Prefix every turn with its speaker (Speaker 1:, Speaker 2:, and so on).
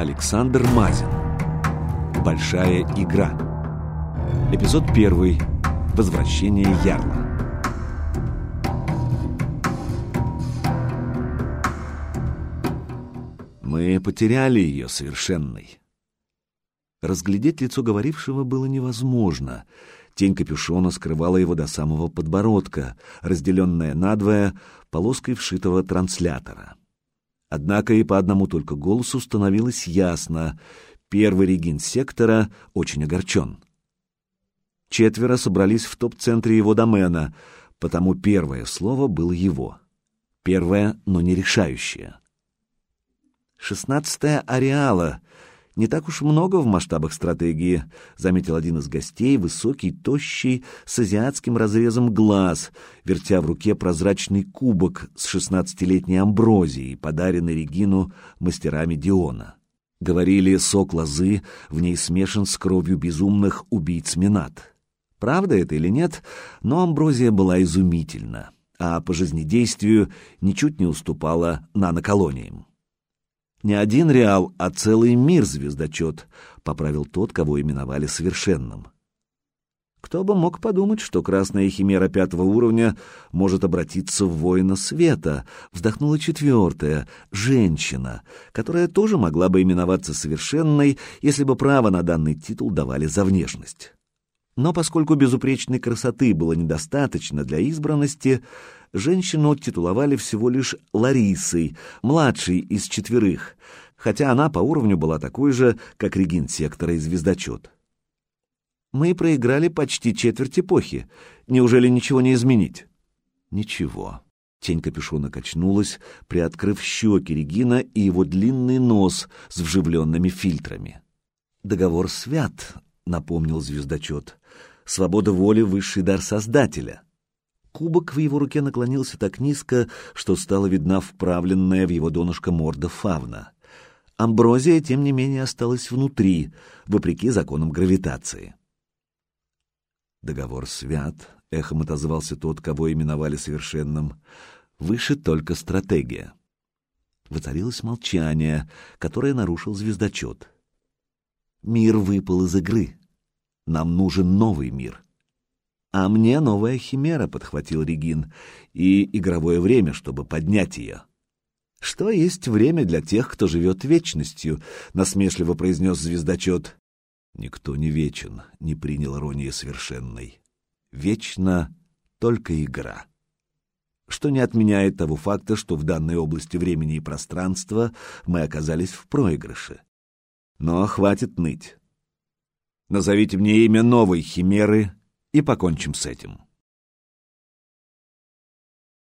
Speaker 1: Александр Мазин. Большая игра. Эпизод первый. Возвращение Ярла. Мы потеряли ее совершенной. Разглядеть лицо говорившего было невозможно. Тень капюшона скрывала его до самого подбородка, разделенная надвое полоской вшитого транслятора. Однако и по одному только голосу становилось ясно — первый регин сектора очень огорчен. Четверо собрались в топ-центре его домена, потому первое слово было его. Первое, но не решающее. «Шестнадцатая ареала», не так уж много в масштабах стратегии, заметил один из гостей, высокий, тощий, с азиатским разрезом глаз, вертя в руке прозрачный кубок с шестнадцатилетней амброзией, подаренный Регину мастерами Диона. Говорили, сок лозы в ней смешан с кровью безумных убийц Минат. Правда это или нет, но амброзия была изумительна, а по жизнедействию ничуть не уступала наноколониям. Не один реал, а целый мир звездочет, — поправил тот, кого именовали совершенным. Кто бы мог подумать, что красная химера пятого уровня может обратиться в воина света, вздохнула четвертая, женщина, которая тоже могла бы именоваться совершенной, если бы право на данный титул давали за внешность. Но поскольку безупречной красоты было недостаточно для избранности, женщину титуловали всего лишь Ларисой, младшей из четверых, хотя она по уровню была такой же, как регент сектора и звездочет. Мы проиграли почти четверть эпохи. Неужели ничего не изменить? Ничего. Тень капюшона качнулась, приоткрыв щеки Регина и его длинный нос с вживленными фильтрами. «Договор свят», — напомнил звездочет. «Свобода воли — высший дар Создателя». Кубок в его руке наклонился так низко, что стала видна вправленная в его донышко морда фавна. Амброзия, тем не менее, осталась внутри, вопреки законам гравитации. Договор свят, эхом отозвался тот, кого именовали совершенным. Выше только стратегия. Воцарилось молчание, которое нарушил звездочет. Мир выпал из игры. Нам нужен новый мир. А мне новая химера, подхватил Регин, и игровое время, чтобы поднять ее. Что есть время для тех, кто живет вечностью, насмешливо произнес звездочет. Никто не вечен, не принял иронии совершенной. Вечна только игра. Что не отменяет того факта, что в данной области времени и пространства мы оказались в проигрыше. Но хватит ныть. Назовите мне имя новой химеры, и покончим с этим.